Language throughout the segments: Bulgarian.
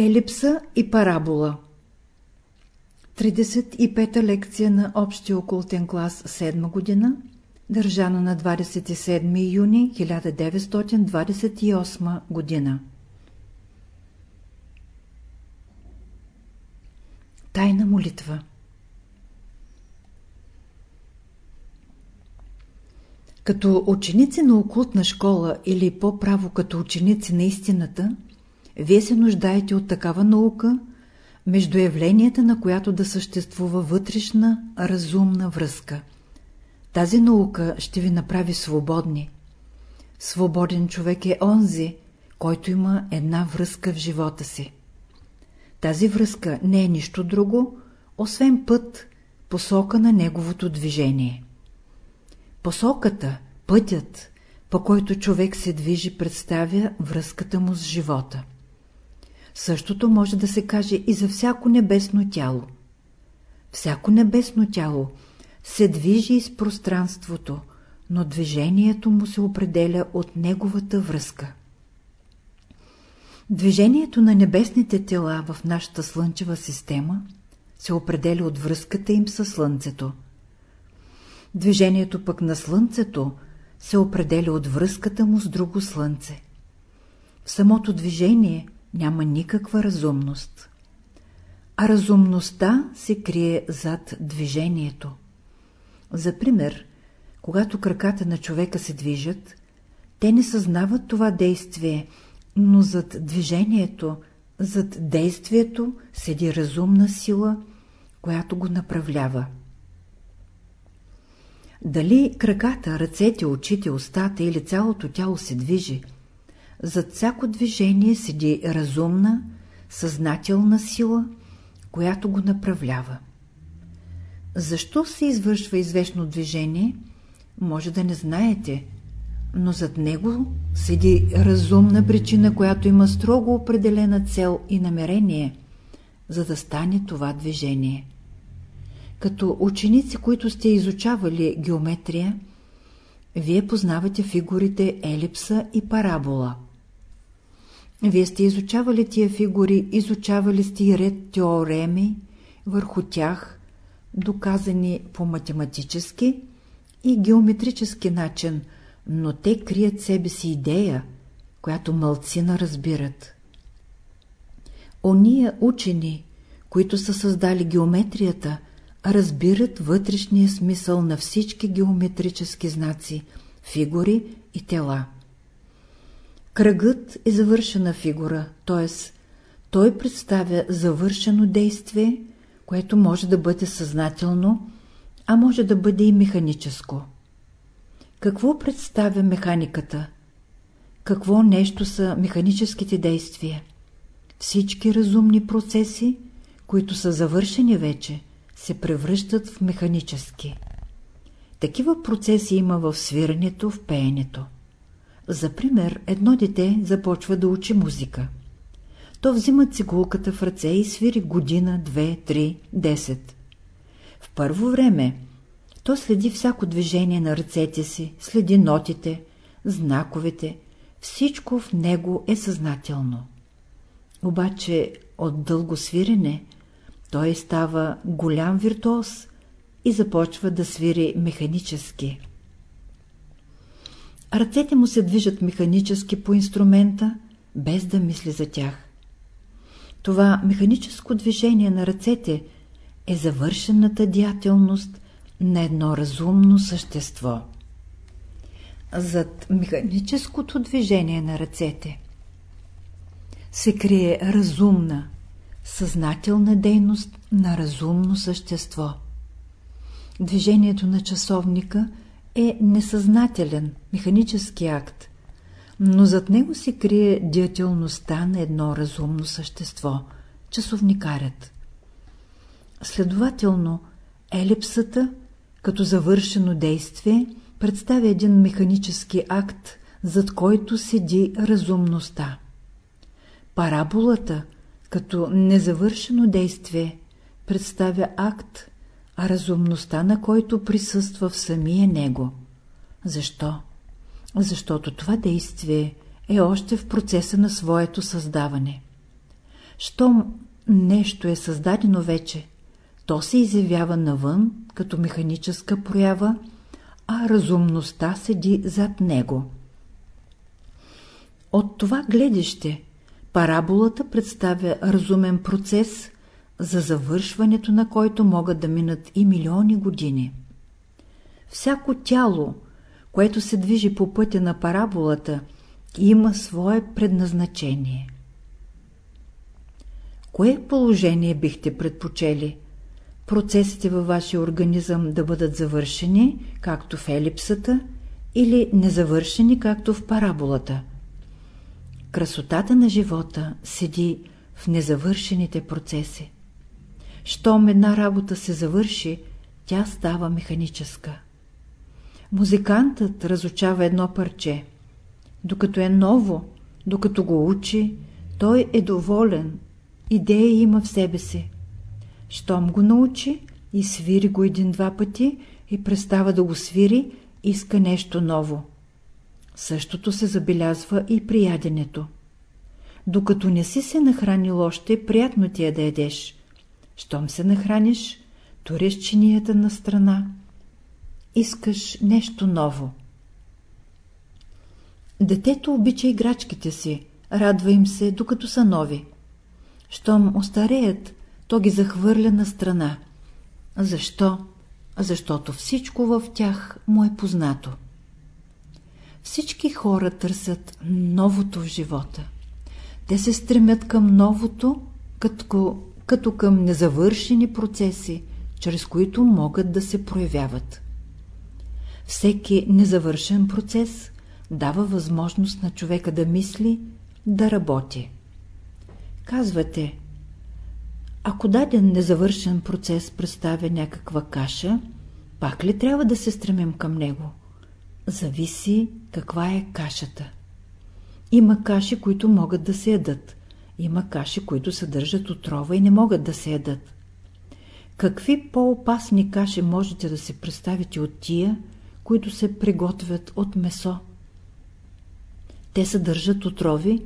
Елипса и парабола 35-та лекция на Общия окултен клас 7 година, държана на 27 юни 1928 година. Тайна молитва Като ученици на окултна школа или по-право като ученици на истината – вие се нуждаете от такава наука, между явленията на която да съществува вътрешна, разумна връзка. Тази наука ще ви направи свободни. Свободен човек е онзи, който има една връзка в живота си. Тази връзка не е нищо друго, освен път, посока на неговото движение. Посоката, пътят, по който човек се движи, представя връзката му с живота. Същото може да се каже и за всяко небесно тяло. Всяко небесно тяло се движи из пространството, но движението му се определя от неговата връзка. Движението на небесните тела в нашата Слънчева система се определя от връзката им със Слънцето. Движението пък на Слънцето се определя от връзката му с друго Слънце. В самото движение – няма никаква разумност. А разумността се крие зад движението. За пример, когато краката на човека се движат, те не съзнават това действие, но зад движението, зад действието седи разумна сила, която го направлява. Дали краката, ръцете, очите, устата или цялото тяло се движи – зад всяко движение седи разумна, съзнателна сила, която го направлява. Защо се извършва известно движение, може да не знаете, но зад него седи разумна причина, която има строго определена цел и намерение, за да стане това движение. Като ученици, които сте изучавали геометрия, вие познавате фигурите елипса и парабола – вие сте изучавали тия фигури, изучавали сте и ред теореми върху тях, доказани по математически и геометрически начин, но те крият себе си идея, която мълцина разбират. Ония учени, които са създали геометрията, разбират вътрешния смисъл на всички геометрически знаци, фигури и тела. Кръгът е завършена фигура, т.е. той представя завършено действие, което може да бъде съзнателно, а може да бъде и механическо. Какво представя механиката? Какво нещо са механическите действия? Всички разумни процеси, които са завършени вече, се превръщат в механически. Такива процеси има в свирането, в пеенето. За пример, едно дете започва да учи музика. То взима цигулката в ръце и свири година, две, три, десет. В първо време то следи всяко движение на ръцете си, следи нотите, знаковете, всичко в него е съзнателно. Обаче от дълго свирене той става голям виртуоз и започва да свири механически. Ръцете му се движат механически по инструмента, без да мисли за тях. Това механическо движение на ръцете е завършената деятелност на едно разумно същество. Зад механическото движение на ръцете се крие разумна, съзнателна дейност на разумно същество. Движението на часовника – е несъзнателен, механически акт, но зад него се крие деятелността на едно разумно същество – часовникарят. Следователно, елипсата, като завършено действие, представя един механически акт, зад който седи разумността. Параболата, като незавършено действие, представя акт, а разумността на който присъства в самия него. Защо? Защото това действие е още в процеса на своето създаване. Щом нещо е създадено вече, то се изявява навън като механическа проява, а разумността седи зад него. От това гледаще параболата представя разумен процес, за завършването на който могат да минат и милиони години. Всяко тяло, което се движи по пътя на параболата, има свое предназначение. Кое положение бихте предпочели? Процесите във вашия организъм да бъдат завършени, както в елипсата, или незавършени, както в параболата? Красотата на живота седи в незавършените процеси. Щом една работа се завърши, тя става механическа. Музикантът разучава едно парче. Докато е ново, докато го учи, той е доволен, идея има в себе си. Щом го научи и свири го един-два пъти и престава да го свири, иска нещо ново. Същото се забелязва и при яденето. Докато не си се нахранил още, приятно ти е да едеш. Щом се нахраниш, туреш чинията на страна. Искаш нещо ново. Детето обича играчките си, радва им се, докато са нови. Щом остареят, то ги захвърля на страна. Защо? Защото всичко в тях му е познато. Всички хора търсят новото в живота. Те се стремят към новото, като, като към незавършени процеси, чрез които могат да се проявяват. Всеки незавършен процес дава възможност на човека да мисли, да работи. Казвате, ако даден незавършен процес представя някаква каша, пак ли трябва да се стремим към него? Зависи каква е кашата. Има каши, които могат да се ядат. Има каши, които съдържат отрова и не могат да се ядат. Какви по-опасни каши можете да се представите от тия, които се приготвят от месо? Те съдържат отрови,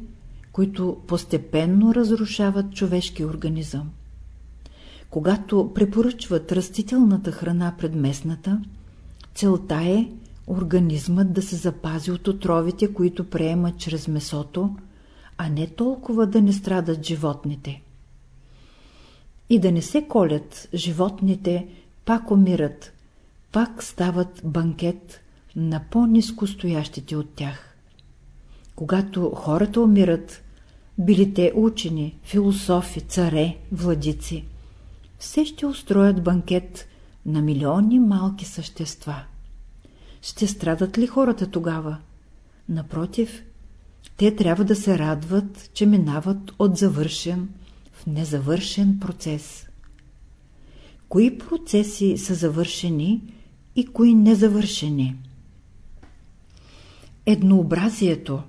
които постепенно разрушават човешки организъм. Когато препоръчват растителната храна пред местната, целта е организмът да се запази от отровите, които приемат чрез месото, а не толкова да не страдат животните. И да не се колят животните, пак умират, пак стават банкет на по-низко стоящите от тях. Когато хората умират, били те учени, философи, царе, владици, все ще устроят банкет на милиони малки същества. Ще страдат ли хората тогава? Напротив, те трябва да се радват, че минават от завършен в незавършен процес. Кои процеси са завършени и кои незавършени? Еднообразието,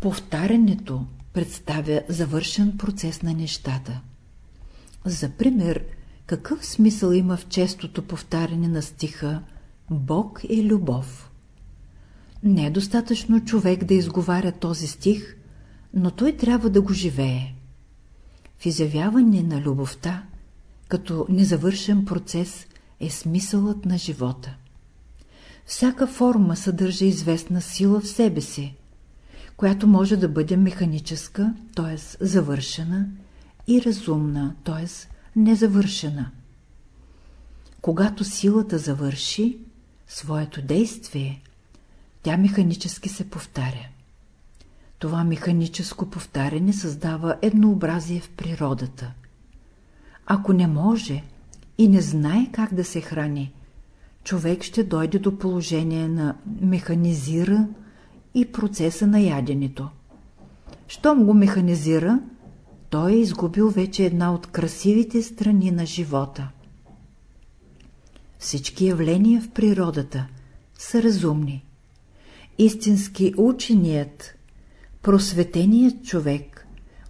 повтарянето представя завършен процес на нещата. За пример, какъв смисъл има в честото повтаряне на стиха Бог е любов? Не е достатъчно човек да изговаря този стих, но той трябва да го живее. В изявяване на любовта, като незавършен процес, е смисълът на живота. Всяка форма съдържа известна сила в себе си, която може да бъде механическа, т.е. завършена, и разумна, т.е. незавършена. Когато силата завърши своето действие, тя механически се повтаря. Това механическо повтаряне създава еднообразие в природата. Ако не може и не знае как да се храни, човек ще дойде до положение на механизира и процеса на яденето. Щом го механизира, той е изгубил вече една от красивите страни на живота. Всички явления в природата са разумни. Истински ученият, просветеният човек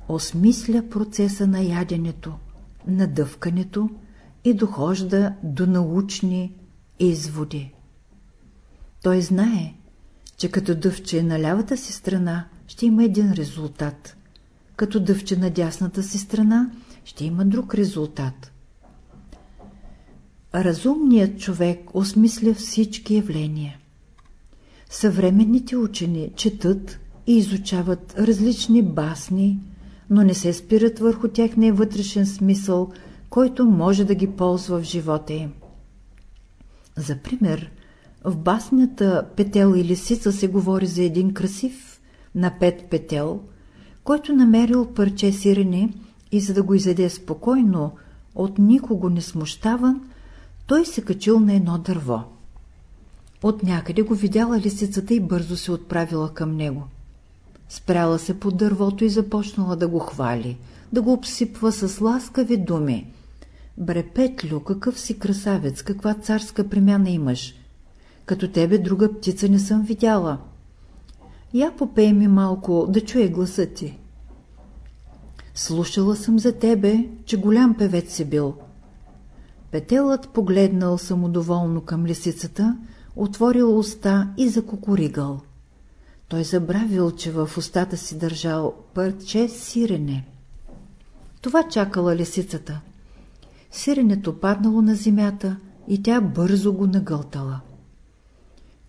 осмисля процеса на яденето, на дъвкането и дохожда до научни изводи. Той знае, че като дъвче на лявата си страна ще има един резултат – като дъвче на дясната си страна, ще има друг резултат. Разумният човек осмисля всички явления. Съвременните учени четат и изучават различни басни, но не се спират върху техния вътрешен смисъл, който може да ги ползва в живота им. За пример, в баснята Петел и лисица се говори за един красив на пет петел, който намерил парче сирене и за да го изеде спокойно, от никого не смущаван, той се качил на едно дърво. От някъде го видяла лисицата и бързо се отправила към него. Спряла се под дървото и започнала да го хвали, да го обсипва с ласкави думи. Бре, Петлю, какъв си красавец, каква царска премяна имаш. Като тебе друга птица не съм видяла. Я попей ми малко, да чуя гласа ти. Слушала съм за тебе, че голям певец си бил. Петелът погледнал самодоволно към лисицата, отворил уста и закукуригал. Той забравил, че в устата си държал парче сирене. Това чакала лисицата. Сиренето паднало на земята и тя бързо го нагълтала.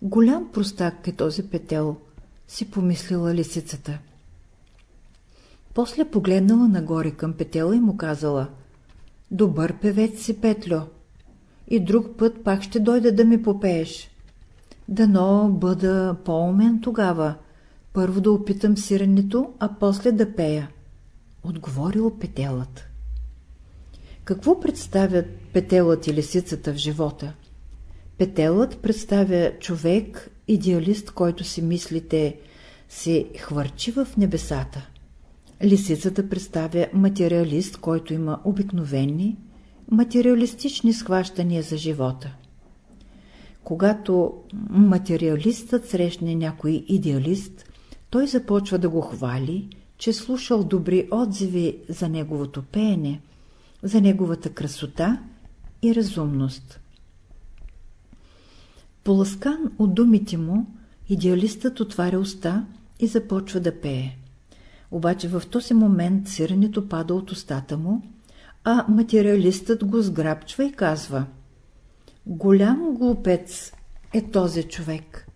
Голям простак е този петел, си помислила лисицата. После погледнала нагоре към петела и му казала Добър певец си, Петлю. И друг път пак ще дойда да ми попееш. Дано бъда по-умен тогава. Първо да опитам сиренето, а после да пея. Отговорил петелът. Какво представят петелът и лисицата в живота? Петелът представя човек, идеалист, който си мислите, се хвърчи в небесата. Лисицата представя материалист, който има обикновени, материалистични схващания за живота. Когато материалистът срещне някой идеалист, той започва да го хвали, че слушал добри отзиви за неговото пеене, за неговата красота и разумност. Поласкан от думите му, идеалистът отваря уста и започва да пее. Обаче в този момент сиренето пада от устата му, а материалистът го сграбчва и казва Голям глупец е този човек.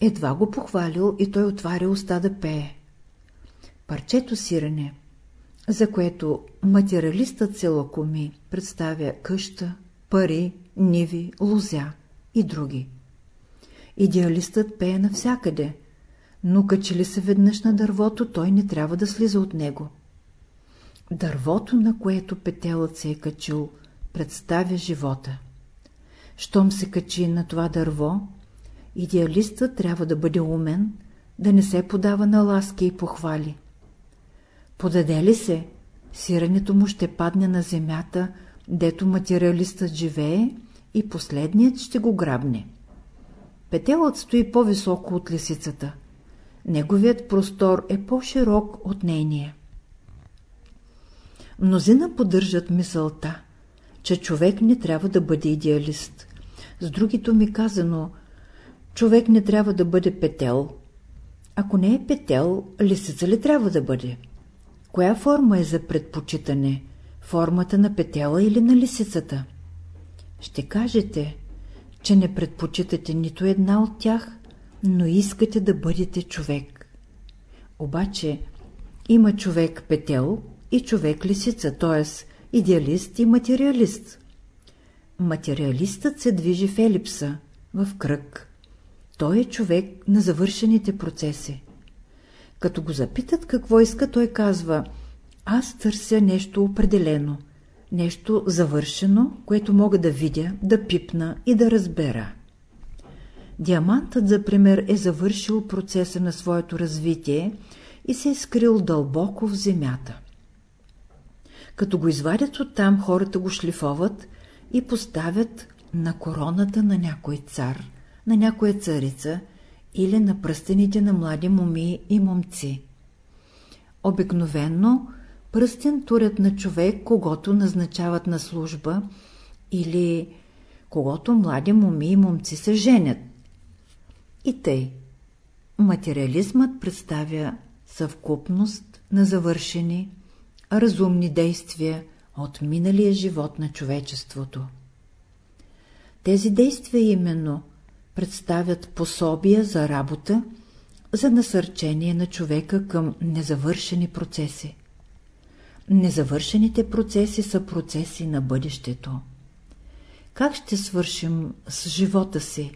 Едва го похвалил и той отваря уста да пее. Парчето сирене, за което материалистът се лакоми, представя къща, пари, ниви, лузя и други. Идеалистът пее навсякъде, но качи ли се веднъж на дървото, той не трябва да слиза от него. Дървото, на което петелът се е качил, представя живота. Щом се качи на това дърво, идеалистът трябва да бъде умен, да не се подава на ласки и похвали. Подаде ли се, сирането му ще падне на земята, дето материалистът живее и последният ще го грабне. Петелът стои по-високо от лисицата. Неговият простор е по-широк от нейния. Мнозина поддържат мисълта, че човек не трябва да бъде идеалист. С другито ми казано, човек не трябва да бъде петел. Ако не е петел, лисица ли трябва да бъде? Коя форма е за предпочитане? Формата на петела или на лисицата? Ще кажете, че не предпочитате нито една от тях, но искате да бъдете човек. Обаче има човек петел и човек лисица, т.е. идеалист и материалист. Материалистът се движи в елипса, в кръг. Той е човек на завършените процеси. Като го запитат какво иска, той казва «Аз търся нещо определено, нещо завършено, което мога да видя, да пипна и да разбера». Диамантът, за пример, е завършил процеса на своето развитие и се е скрил дълбоко в земята. Като го извадят оттам, хората го шлифоват и поставят на короната на някой цар, на някоя царица или на пръстените на млади моми и момци. Обикновенно пръстен турят на човек, когато назначават на служба или когато млади моми и момци се женят. И тъй. Материализмът представя съвкупност на завършени, разумни действия от миналия живот на човечеството. Тези действия именно представят пособия за работа, за насърчение на човека към незавършени процеси. Незавършените процеси са процеси на бъдещето. Как ще свършим с живота си?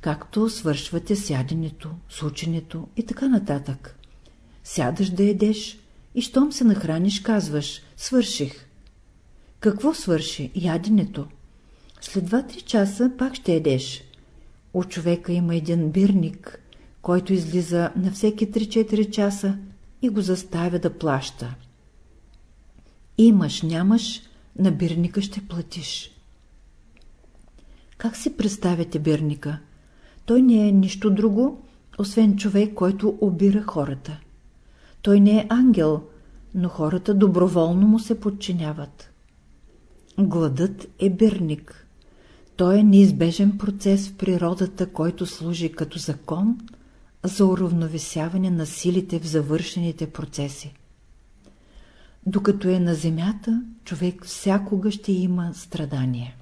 Както свършвате сяденето, с ученето и така нататък. Сядаш да едеш и щом се нахраниш, казваш «свърших». Какво свърши? Яденето. След 2-3 часа пак ще едеш. У човека има един бирник, който излиза на всеки 3-4 часа и го заставя да плаща. Имаш, нямаш, на бирника ще платиш. Как си представяте бирника? Той не е нищо друго, освен човек, който обира хората. Той не е ангел, но хората доброволно му се подчиняват. Гладът е бирник. Той е неизбежен процес в природата, който служи като закон за уравновесяване на силите в завършените процеси. Докато е на земята, човек всякога ще има страдание.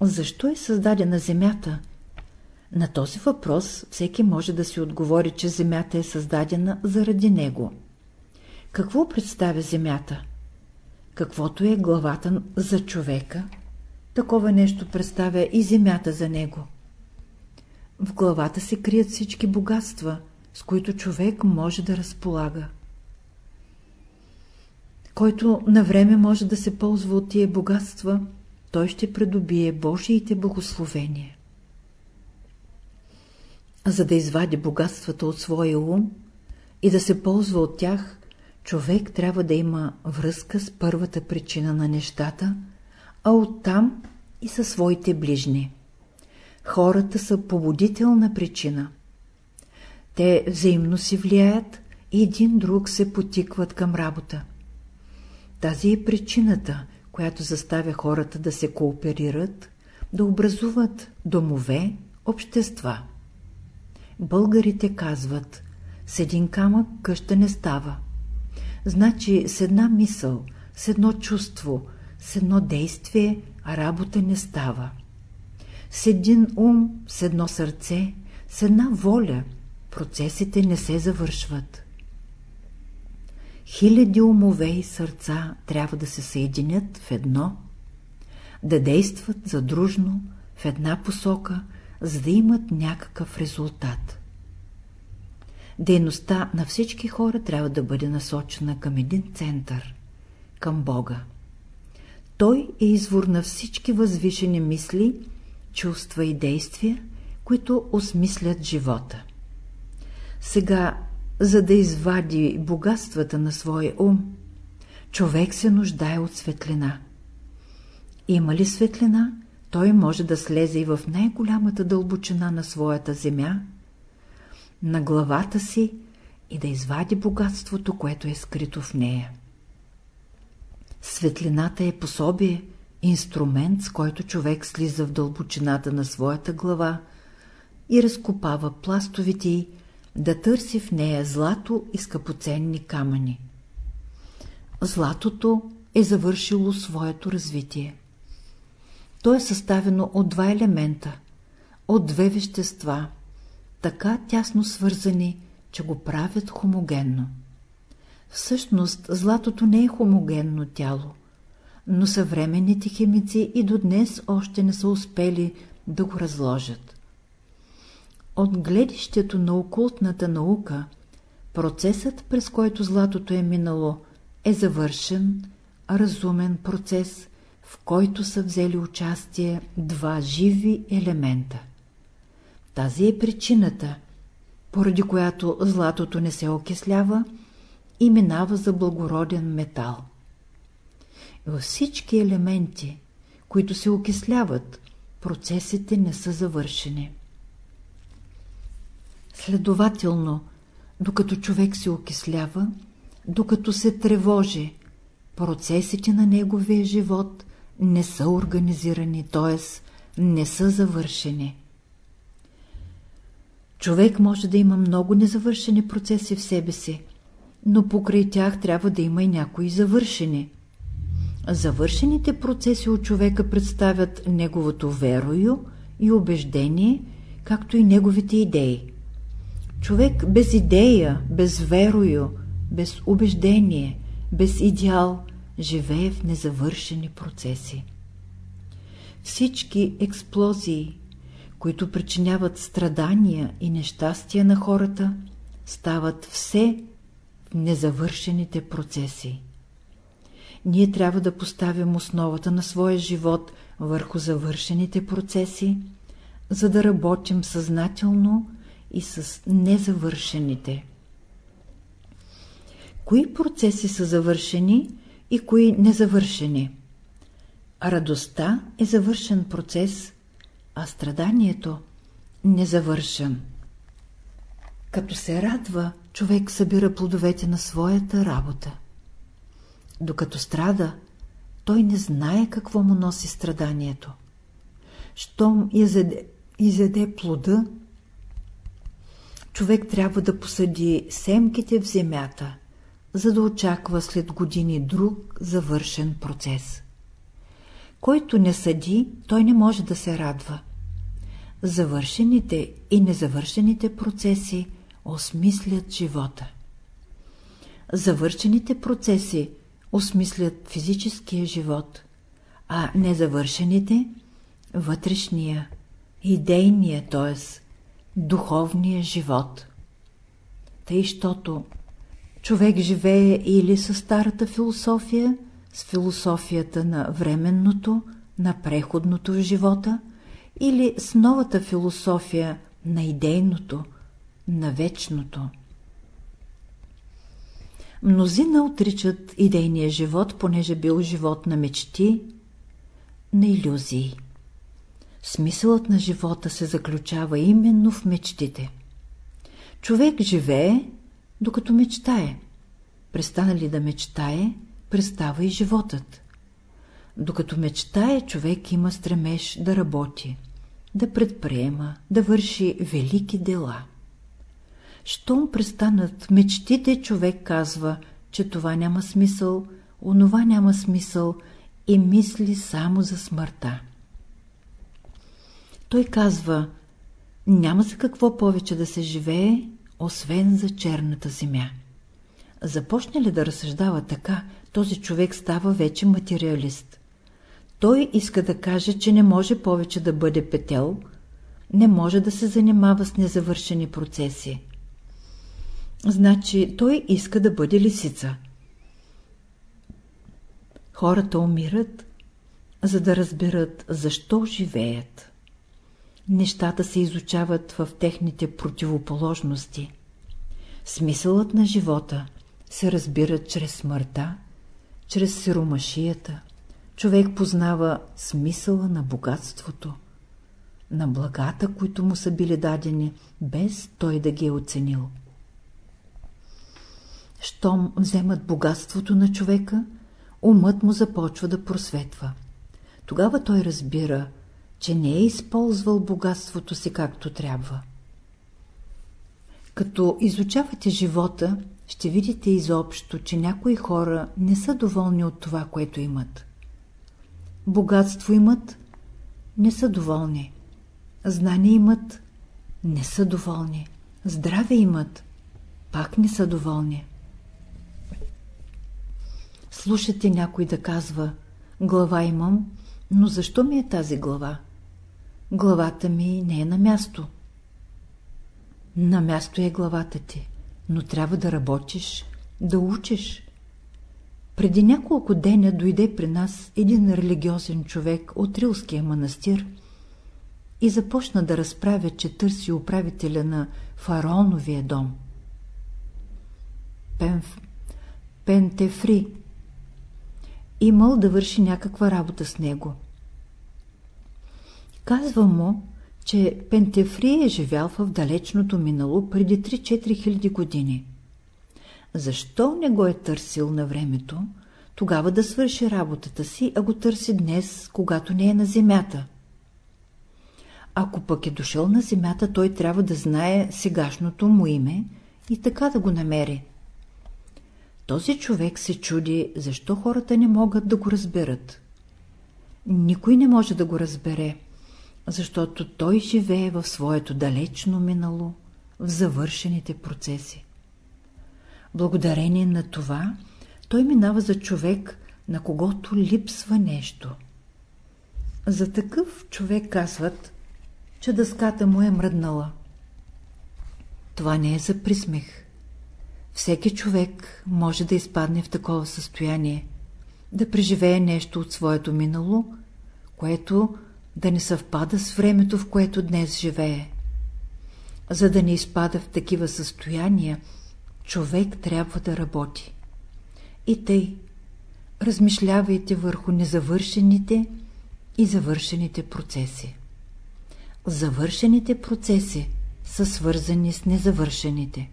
Защо е създадена земята? На този въпрос всеки може да си отговори, че земята е създадена заради него. Какво представя земята? Каквото е главата за човека, такова нещо представя и земята за него. В главата се крият всички богатства, с които човек може да разполага. Който на време може да се ползва от тия богатства, той ще придобие Божиите благословения. За да извади богатствата от своя ум и да се ползва от тях, човек трябва да има връзка с първата причина на нещата, а оттам и със своите ближни. Хората са побудителна причина. Те взаимно си влияят и един друг се потикват към работа. Тази е причината, която заставя хората да се кооперират, да образуват домове, общества. Българите казват, с един камък къща не става. Значи с една мисъл, с едно чувство, с едно действие работа не става. С един ум, с едно сърце, с една воля процесите не се завършват. Хиляди умове и сърца трябва да се съединят в едно, да действат задружно в една посока, за да имат някакъв резултат. Дейността на всички хора трябва да бъде насочена към един център, към Бога. Той е извор на всички възвишени мисли, чувства и действия, които осмислят живота. Сега за да извади богатствата на своя ум, човек се нуждае от светлина. Има ли светлина, той може да слезе и в най-голямата дълбочина на своята земя, на главата си и да извади богатството, което е скрито в нея. Светлината е пособие, инструмент, с който човек слиза в дълбочината на своята глава и разкопава пластовите й да търси в нея злато и скъпоценни камъни. Златото е завършило своето развитие. То е съставено от два елемента, от две вещества, така тясно свързани, че го правят хомогенно. Всъщност, златото не е хомогенно тяло, но съвременните химици и до днес още не са успели да го разложат. От гледището на окултната наука, процесът, през който златото е минало, е завършен, разумен процес, в който са взели участие два живи елемента. Тази е причината, поради която златото не се окислява и минава за благороден метал. Във всички елементи, които се окисляват, процесите не са завършени. Следователно, докато човек се окислява, докато се тревожи, процесите на неговия живот не са организирани, т.е. не са завършени. Човек може да има много незавършени процеси в себе си, но покрай тях трябва да има и някои завършени. Завършените процеси от човека представят неговото верою и убеждение, както и неговите идеи. Човек без идея, без верою, без убеждение, без идеал живее в незавършени процеси. Всички експлозии, които причиняват страдания и нещастия на хората, стават все в незавършените процеси. Ние трябва да поставим основата на своя живот върху завършените процеси, за да работим съзнателно и с незавършените. Кои процеси са завършени и кои незавършени? Радостта е завършен процес, а страданието – незавършен. Като се радва, човек събира плодовете на своята работа. Докато страда, той не знае какво му носи страданието. Щом изеде, изеде плода, човек трябва да посади семките в земята, за да очаква след години друг завършен процес. Който не съди, той не може да се радва. Завършените и незавършените процеси осмислят живота. Завършените процеси осмислят физическия живот, а незавършените – вътрешния, идейния, т.е. духовния живот. Тъй, щото човек живее или с старата философия, с философията на временното, на преходното в живота, или с новата философия на идейното, на вечното. Мнозина отричат идейния живот, понеже бил живот на мечти, на иллюзии. Смисълът на живота се заключава именно в мечтите. Човек живее, докато мечтае. Престана ли да мечтае, престава и животът. Докато мечтае, човек има стремеж да работи, да предприема, да върши велики дела. Щом престанат мечтите, човек казва, че това няма смисъл, онова няма смисъл и мисли само за смъртта. Той казва, няма за какво повече да се живее, освен за черната земя. Започне ли да разсъждава така, този човек става вече материалист. Той иска да каже, че не може повече да бъде петел, не може да се занимава с незавършени процеси. Значи той иска да бъде лисица. Хората умират, за да разберат защо живеят. Нещата се изучават в техните противоположности. Смисълът на живота се разбира чрез смъртта, чрез сиромашията. Човек познава смисъла на богатството, на благата, които му са били дадени, без той да ги е оценил. Щом вземат богатството на човека, умът му започва да просветва. Тогава той разбира, че не е използвал богатството си както трябва. Като изучавате живота, ще видите изобщо, че някои хора не са доволни от това, което имат. Богатство имат, не са доволни. Знание имат, не са доволни. Здраве имат, пак не са доволни. Слушате някой да казва, глава имам, но защо ми е тази глава? Главата ми не е на място. На място е главата ти, но трябва да работиш, да учиш. Преди няколко деня дойде при нас един религиозен човек от Рилския манастир и започна да разправя, че търси управителя на фараоновия дом. Пенф... Пентефри имал да върши някаква работа с него. Казва му, че Пентефри е живял в далечното минало преди 3-4 хиляди години. Защо не го е търсил на времето, тогава да свърши работата си, а го търси днес, когато не е на земята? Ако пък е дошъл на земята, той трябва да знае сегашното му име и така да го намери. Този човек се чуди, защо хората не могат да го разберат. Никой не може да го разбере, защото той живее в своето далечно минало, в завършените процеси. Благодарение на това, той минава за човек, на когото липсва нещо. За такъв човек казват, че дъската му е мръднала. Това не е за присмех. Всеки човек може да изпадне в такова състояние, да преживее нещо от своето минало, което да не съвпада с времето, в което днес живее. За да не изпада в такива състояния, човек трябва да работи. И тъй, размишлявайте върху незавършените и завършените процеси. Завършените процеси са свързани с незавършените.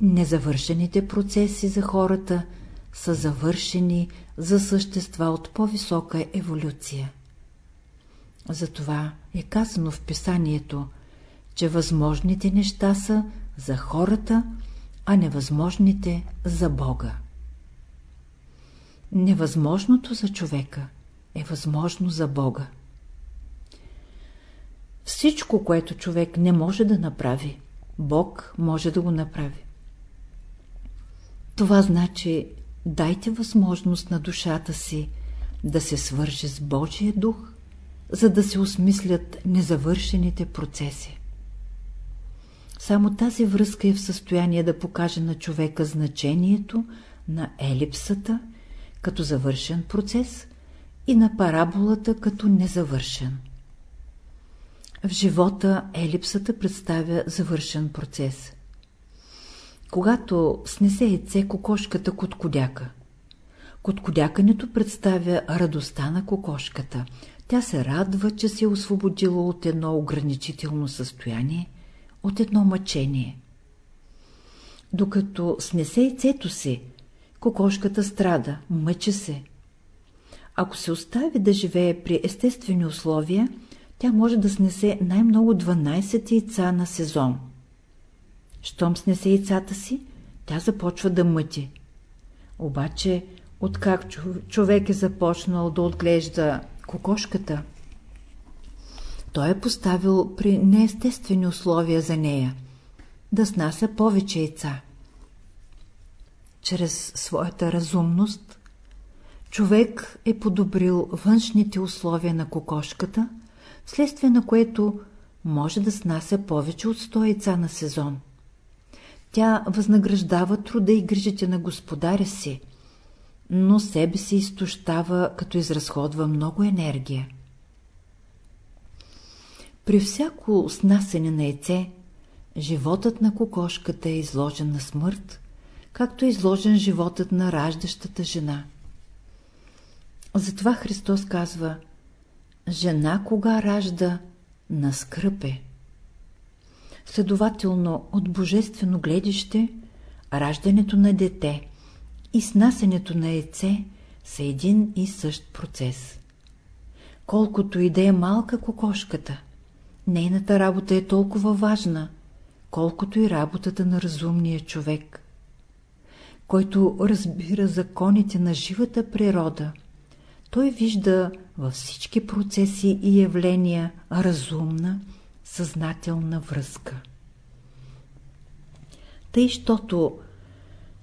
Незавършените процеси за хората са завършени за същества от по-висока еволюция. Затова е казано в писанието, че възможните неща са за хората, а невъзможните за Бога. Невъзможното за човека е възможно за Бога. Всичко, което човек не може да направи, Бог може да го направи. Това значи дайте възможност на душата си да се свърже с Божия дух, за да се осмислят незавършените процеси. Само тази връзка е в състояние да покаже на човека значението на елипсата като завършен процес и на параболата като незавършен. В живота елипсата представя завършен процес. Когато снесе яйце кокошката коткодяка. Коткодякането представя радостта на кокошката. Тя се радва, че се е освободила от едно ограничително състояние, от едно мъчение. Докато снесе яйцето си, кокошката страда, мъчи се. Ако се остави да живее при естествени условия, тя може да снесе най-много 12 яйца на сезон. Щом снесе яйцата си, тя започва да мъти. Обаче, откак човек е започнал да отглежда кокошката, той е поставил при неестествени условия за нея да снася повече яйца. Чрез своята разумност човек е подобрил външните условия на кокошката – вследствие на което може да снася повече от 100 яйца на сезон. Тя възнаграждава труда и грижите на господаря си, но себе си изтощава, като изразходва много енергия. При всяко снасене на яйце, животът на кокошката е изложен на смърт, както е изложен животът на раждащата жена. Затова Христос казва – Жена кога ражда, на скръпе. Следователно, от божествено гледище, раждането на дете и снасенето на яйце са един и същ процес. Колкото и да е малка кокошката, нейната работа е толкова важна, колкото и работата на разумния човек. Който разбира законите на живата природа, той вижда във всички процеси и явления разумна, съзнателна връзка. Тъй, щото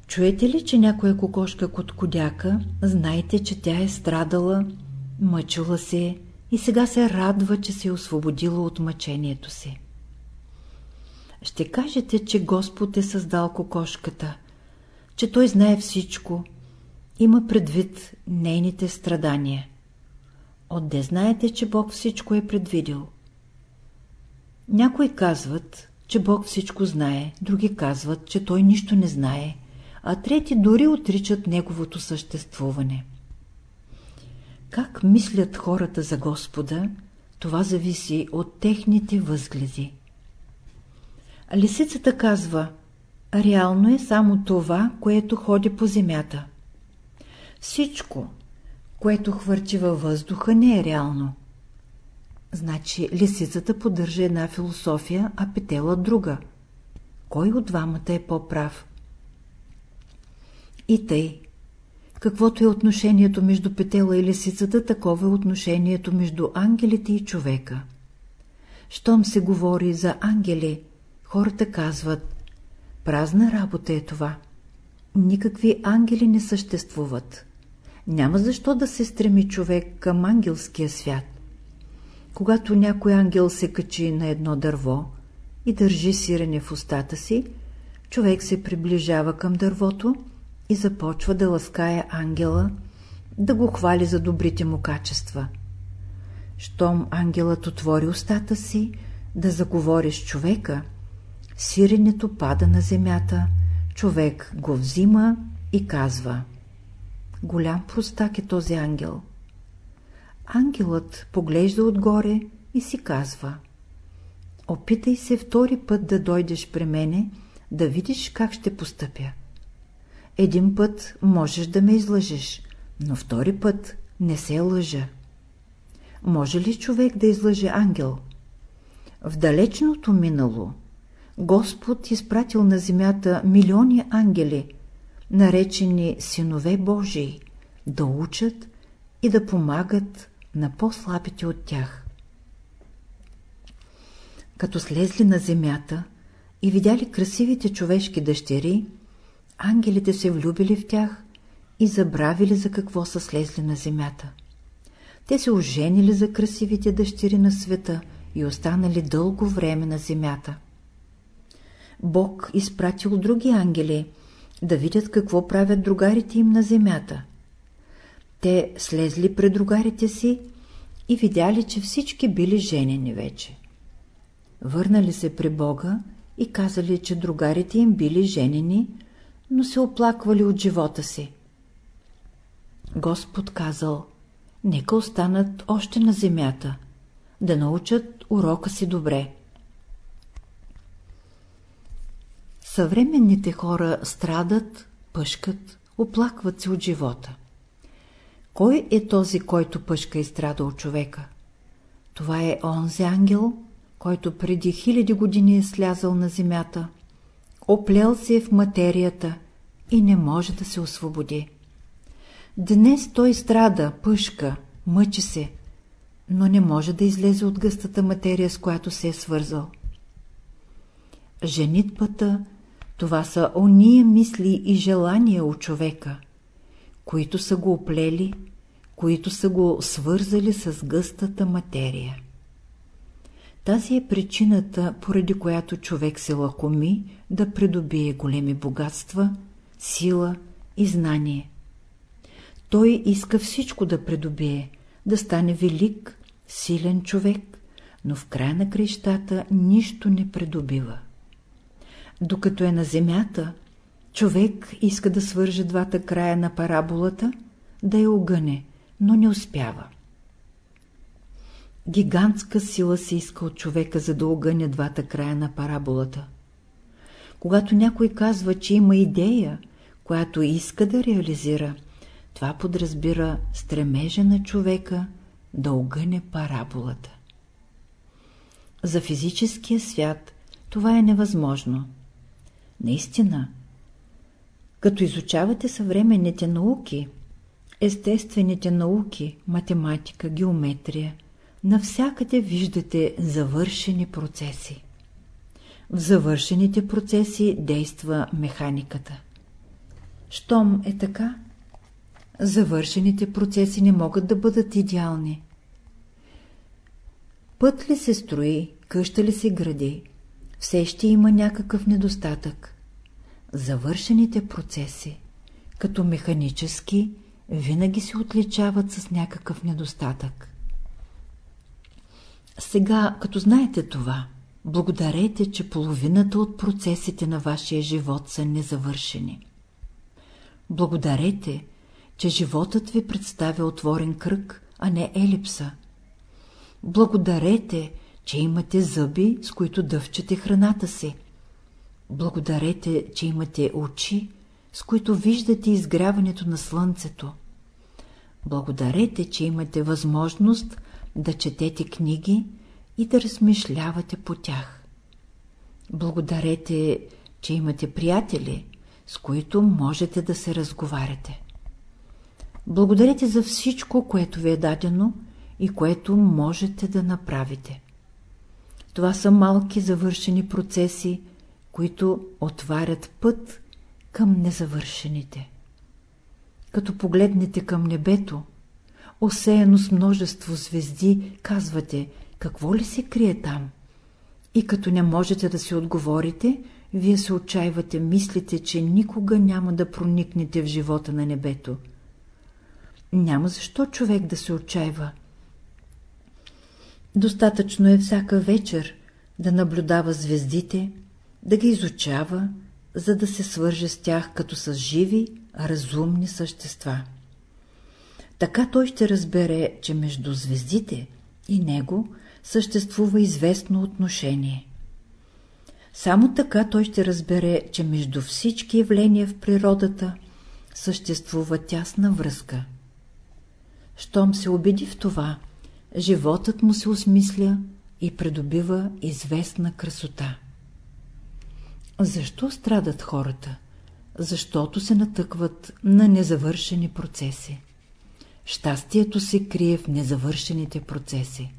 чуете ли, че някоя кокошка коткодяка, знайте, че тя е страдала, мъчила се и сега се радва, че се е освободила от мъчението си. Ще кажете, че Господ е създал кокошката, че Той знае всичко, има предвид нейните страдания. Отде знаете, че Бог всичко е предвидил? Някои казват, че Бог всичко знае, други казват, че Той нищо не знае, а трети дори отричат Неговото съществуване. Как мислят хората за Господа, това зависи от техните възгледи. Лисицата казва, реално е само това, което ходи по земята. Всичко, което хвърчи във въздуха, не е реално. Значи лисицата поддържа една философия, а петела друга. Кой от двамата е по-прав? И тъй. Каквото е отношението между петела и лисицата, такова е отношението между ангелите и човека. Щом се говори за ангели, хората казват Празна работа е това. Никакви ангели не съществуват. Няма защо да се стреми човек към ангелския свят. Когато някой ангел се качи на едно дърво и държи сирене в устата си, човек се приближава към дървото и започва да ласкае ангела, да го хвали за добрите му качества. Щом ангелът отвори устата си да заговори с човека, сиренето пада на земята, човек го взима и казва Голям простак е този ангел. Ангелът поглежда отгоре и си казва Опитай се втори път да дойдеш при мене, да видиш как ще постъпя. Един път можеш да ме излъжеш, но втори път не се лъжа. Може ли човек да излъже ангел? В далечното минало Господ изпратил на земята милиони ангели, наречени синове Божии, да учат и да помагат на по-слабите от тях. Като слезли на земята и видяли красивите човешки дъщери, ангелите се влюбили в тях и забравили за какво са слезли на земята. Те се оженили за красивите дъщери на света и останали дълго време на земята. Бог изпратил други ангели да видят какво правят другарите им на земята. Те слезли пред другарите си и видяли, че всички били женени вече. Върнали се при Бога и казали, че другарите им били женени, но се оплаквали от живота си. Господ казал, нека останат още на земята, да научат урока си добре. Съвременните хора страдат, пъшкат, оплакват се от живота. Кой е този, който пъшка и страда от човека? Това е онзи ангел, който преди хиляди години е слязал на земята, оплел се в материята и не може да се освободи. Днес той страда, пъшка, мъчи се, но не може да излезе от гъстата материя, с която се е свързал. Женитбата това са ония мисли и желания у човека, които са го оплели, които са го свързали с гъстата материя. Тази е причината, поради която човек се лакоми да придобие големи богатства, сила и знание. Той иска всичко да придобие, да стане велик, силен човек, но в края на крещата нищо не придобива. Докато е на земята, човек иска да свърже двата края на параболата, да я огъне, но не успява. Гигантска сила се иска от човека, за да огъне двата края на параболата. Когато някой казва, че има идея, която иска да реализира, това подразбира стремежа на човека да огъне параболата. За физическия свят това е невъзможно. Наистина, като изучавате съвременните науки, естествените науки, математика, геометрия, навсякъде виждате завършени процеси. В завършените процеси действа механиката. Щом е така, завършените процеси не могат да бъдат идеални. Път ли се строи, къща ли се гради, все ще има някакъв недостатък. Завършените процеси, като механически, винаги се отличават с някакъв недостатък. Сега, като знаете това, благодарете, че половината от процесите на вашия живот са незавършени. Благодарете, че животът ви представя отворен кръг, а не елипса. Благодарете, че имате зъби, с които дъвчете храната си. Благодарете, че имате очи, с които виждате изгряването на слънцето. Благодарете, че имате възможност да четете книги и да размишлявате по тях. Благодарете, че имате приятели, с които можете да се разговаряте. Благодарете за всичко, което ви е дадено и което можете да направите. Това са малки завършени процеси, които отварят път към незавършените. Като погледнете към небето, осеяно с множество звезди, казвате, какво ли се крие там? И като не можете да си отговорите, вие се отчаивате, мислите, че никога няма да проникнете в живота на небето. Няма защо човек да се отчаива. Достатъчно е всяка вечер да наблюдава звездите, да ги изучава, за да се свърже с тях като с живи, разумни същества. Така той ще разбере, че между звездите и него съществува известно отношение. Само така той ще разбере, че между всички явления в природата съществува тясна връзка. Щом се убеди в това, животът му се осмисля и придобива известна красота. Защо страдат хората? Защото се натъкват на незавършени процеси. Щастието се крие в незавършените процеси.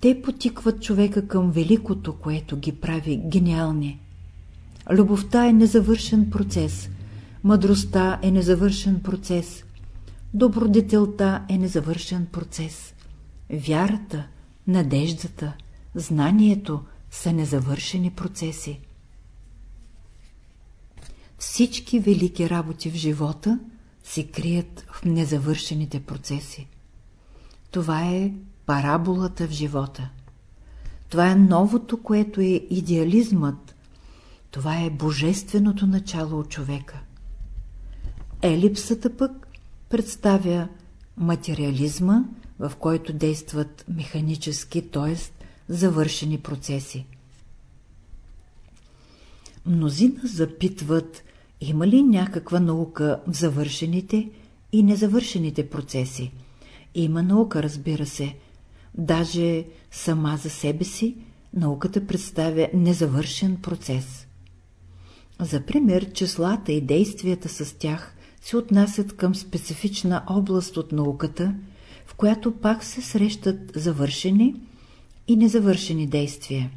Те потикват човека към великото, което ги прави гениални. Любовта е незавършен процес, мъдростта е незавършен процес, добродетелта е незавършен процес, вярата, надеждата, знанието са незавършени процеси. Всички велики работи в живота се крият в незавършените процеси. Това е параболата в живота. Това е новото, което е идеализмът. Това е божественото начало от човека. Елипсата пък представя материализма, в който действат механически, т.е. завършени процеси. Мнозина запитват, има ли някаква наука в завършените и незавършените процеси. Има наука, разбира се. Даже сама за себе си науката представя незавършен процес. За пример, числата и действията с тях се отнасят към специфична област от науката, в която пак се срещат завършени и незавършени действия.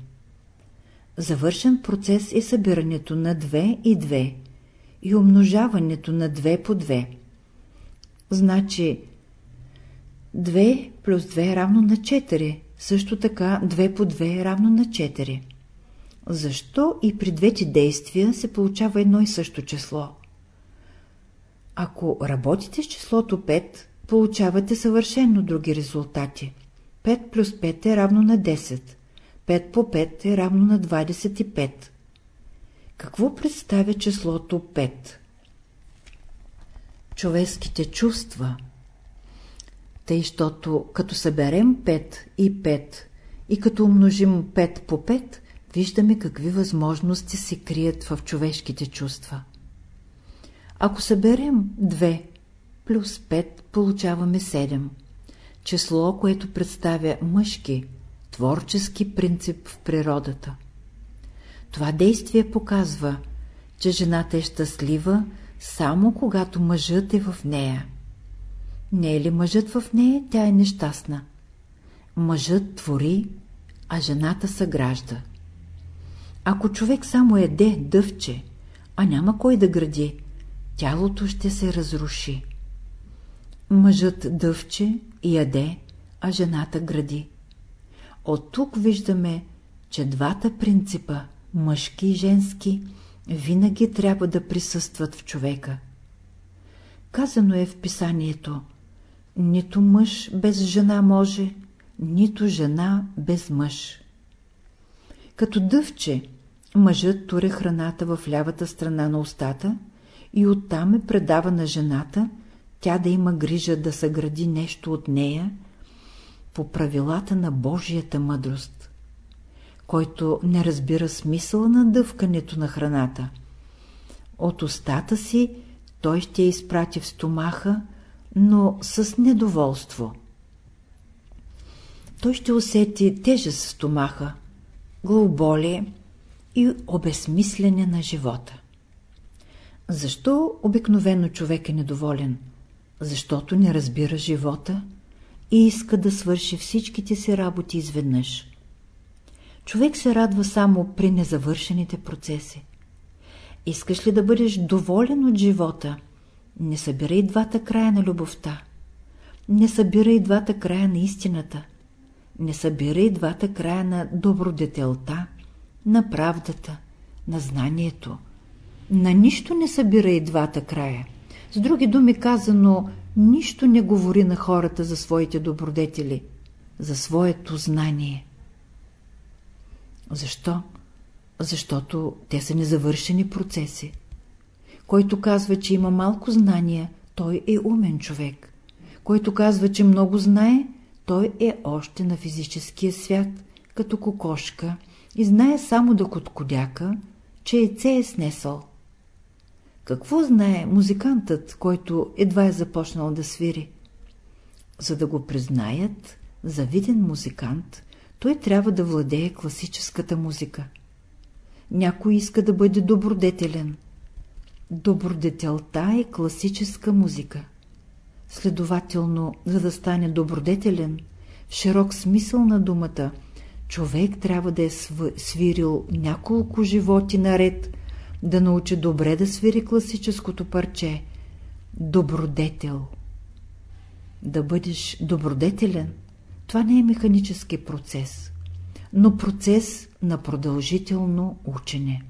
Завършен процес е събирането на 2 и 2 и умножаването на 2 по 2. Значи 2 плюс 2 е равно на 4, също така 2 по 2 е равно на 4. Защо и при двете действия се получава едно и също число? Ако работите с числото 5, получавате съвършенно други резултати. 5 плюс 5 е равно на 10. 5 по 5 е равно на 25. Какво представя числото 5? Човешките чувства. Тъй, щото като съберем 5 и 5 и като умножим 5 по 5, виждаме какви възможности се крият в човешките чувства. Ако съберем 2 плюс 5, получаваме 7. Число, което представя мъжки, творчески принцип в природата. Това действие показва, че жената е щастлива само когато мъжът е в нея. Не е ли мъжът в нея, тя е нещастна. Мъжът твори, а жената съгражда. Ако човек само еде дъвче, а няма кой да гради, тялото ще се разруши. Мъжът дъвче и яде, а жената гради. От тук виждаме, че двата принципа, мъжки и женски, винаги трябва да присъстват в човека. Казано е в писанието Нито мъж без жена може, нито жена без мъж. Като дъвче, мъжът туре храната в лявата страна на устата и оттам е предава на жената, тя да има грижа да съгради нещо от нея по правилата на Божията мъдрост. Който не разбира смисъла на дъвкането на храната, от устата си той ще я изпрати в стомаха, но с недоволство. той ще усети тежест в стомаха, главоболие и обезмислене на живота. Защо обикновено човек е недоволен? Защото не разбира живота и иска да свърши всичките си работи изведнъж. Човек се радва само при незавършените процеси. Искаш ли да бъдеш доволен от живота? Не събирай двата края на любовта. Не събирай двата края на истината. Не събирай двата края на добродетелта, на правдата, на знанието. На нищо не събирай двата края. С други думи казано, нищо не говори на хората за своите добродетели, за своето знание. Защо? Защото те са незавършени процеси. Който казва, че има малко знания, той е умен човек. Който казва, че много знае, той е още на физическия свят, като кокошка, и знае само да коткодяка, че яйце е снесъл. Какво знае музикантът, който едва е започнал да свири? За да го признаят за виден музикант, той трябва да владее класическата музика. Някой иска да бъде добродетелен. Добродетелта е класическа музика. Следователно, за да стане добродетелен, в широк смисъл на думата, човек трябва да е свирил няколко животи наред, да научи добре да свири класическото парче. Добродетел. Да бъдеш добродетелен, това не е механически процес, но процес на продължително учене.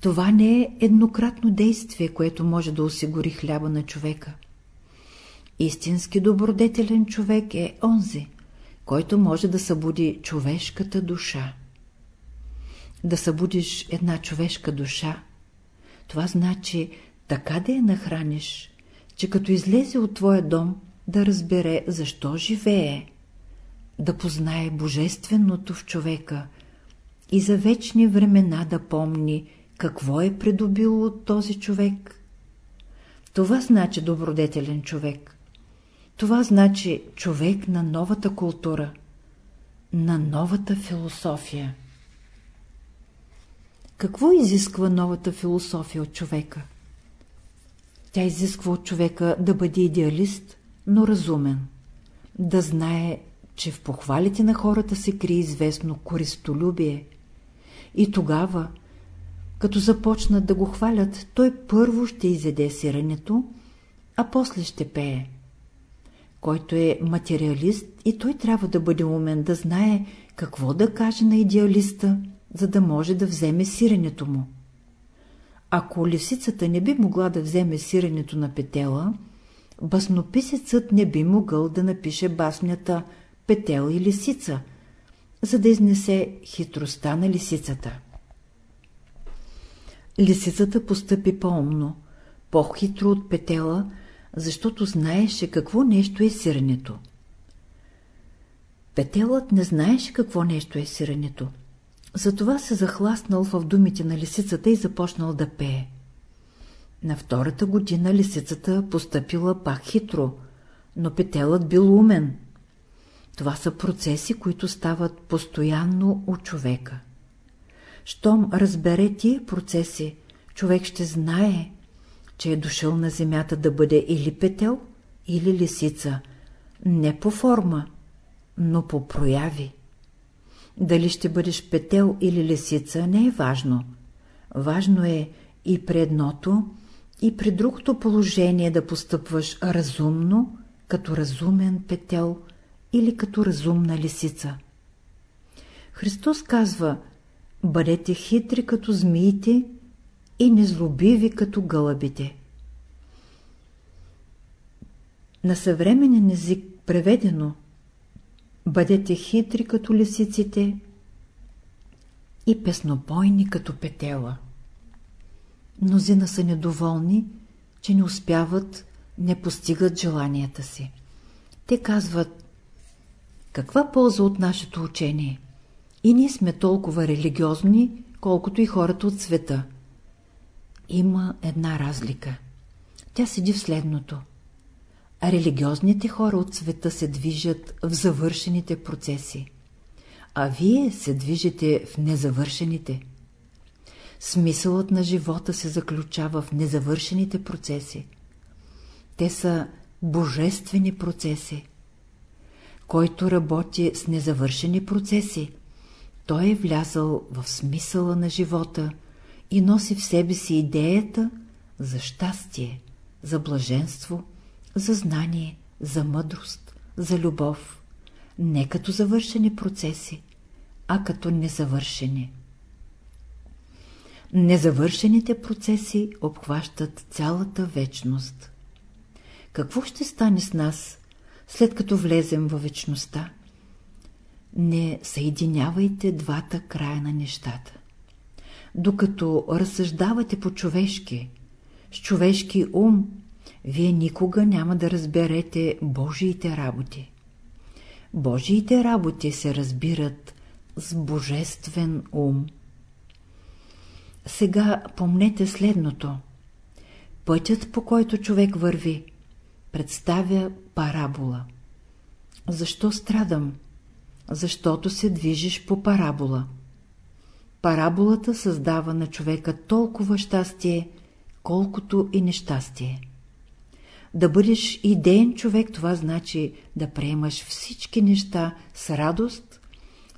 Това не е еднократно действие, което може да осигури хляба на човека. Истински добродетелен човек е онзи, който може да събуди човешката душа. Да събудиш една човешка душа, това значи така да я нахраниш, че като излезе от твоя дом, да разбере защо живее, да познае божественото в човека и за вечни времена да помни какво е придобило от този човек. Това значи добродетелен човек. Това значи човек на новата култура, на новата философия. Какво изисква новата философия от човека? Тя изисква от човека да бъде идеалист, но разумен. Да знае, че в похвалите на хората се крие известно користолюбие. И тогава, като започнат да го хвалят, той първо ще изеде сирането, а после ще пее. Който е материалист и той трябва да бъде умен да знае какво да каже на идеалиста, за да може да вземе сиренето му. Ако лисицата не би могла да вземе сиренето на петела, баснописецът не би могъл да напише баснята «Петел и лисица», за да изнесе хитростта на лисицата. Лисицата постъпи по-умно, по-хитро от петела, защото знаеше какво нещо е сирането. Петелът не знаеше какво нещо е сирането. Затова се захласнал в думите на лисицата и започнал да пее. На втората година лисицата постъпила пак хитро, но петелът бил умен. Това са процеси, които стават постоянно у човека. Щом разбере тия процеси, човек ще знае, че е дошъл на земята да бъде или петел, или лисица, не по форма, но по прояви. Дали ще бъдеш петел или лисица не е важно. Важно е и при едното, и при другото положение да постъпваш разумно, като разумен петел или като разумна лисица. Христос казва, бъдете хитри като змиите и незлобиви като гълъбите. На съвременен език преведено Бъдете хитри като лисиците и песнопойни като петела. Мнозина са недоволни, че не успяват, не постигат желанията си. Те казват, каква полза от нашето учение? И ние сме толкова религиозни, колкото и хората от света. Има една разлика. Тя седи в следното. а религиозните хора от света се движат в завършените процеси, а вие се движите в незавършените. Смисълът на живота се заключава в незавършените процеси. Те са божествени процеси. Който работи с незавършени процеси, той е влязъл в смисъла на живота и носи в себе си идеята за щастие, за блаженство, за знание, за мъдрост, за любов, не като завършени процеси, а като незавършени. Незавършените процеси обхващат цялата вечност. Какво ще стане с нас, след като влезем във вечността? Не съединявайте двата края на нещата. Докато разсъждавате по-човешки, с човешки ум, вие никога няма да разберете Божиите работи. Божиите работи се разбират с божествен ум. Сега помнете следното. Пътят, по който човек върви, представя парабола. Защо страдам? Защото се движиш по парабола. Параболата създава на човека толкова щастие, колкото и нещастие. Да бъдеш идеен човек, това значи да приемаш всички неща с радост,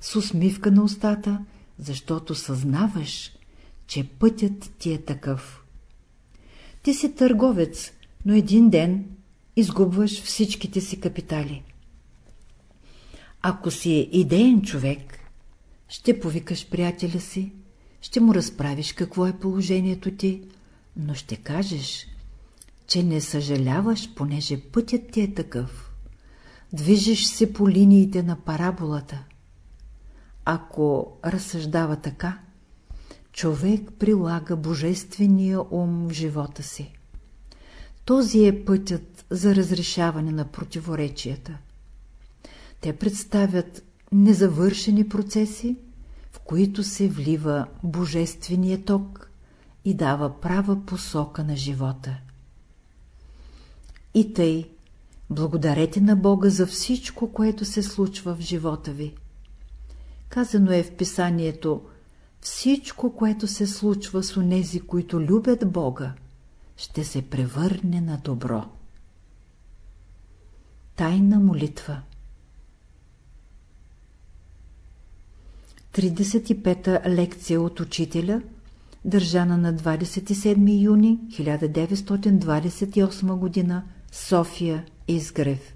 с усмивка на устата, защото съзнаваш, че пътят ти е такъв. Ти си търговец, но един ден изгубваш всичките си капитали. Ако си идеен човек, ще повикаш приятеля си, ще му разправиш какво е положението ти, но ще кажеш, че не съжаляваш, понеже пътят ти е такъв. Движиш се по линиите на параболата. Ако разсъждава така, човек прилага божествения ум в живота си. Този е пътят за разрешаване на противоречията. Те представят незавършени процеси, в които се влива божествения ток и дава права посока на живота. И тъй, благодарете на Бога за всичко, което се случва в живота ви. Казано е в писанието, всичко, което се случва с онези, които любят Бога, ще се превърне на добро. Тайна молитва 35-та лекция от учителя, държана на 27 юни 1928 г. София Изгрев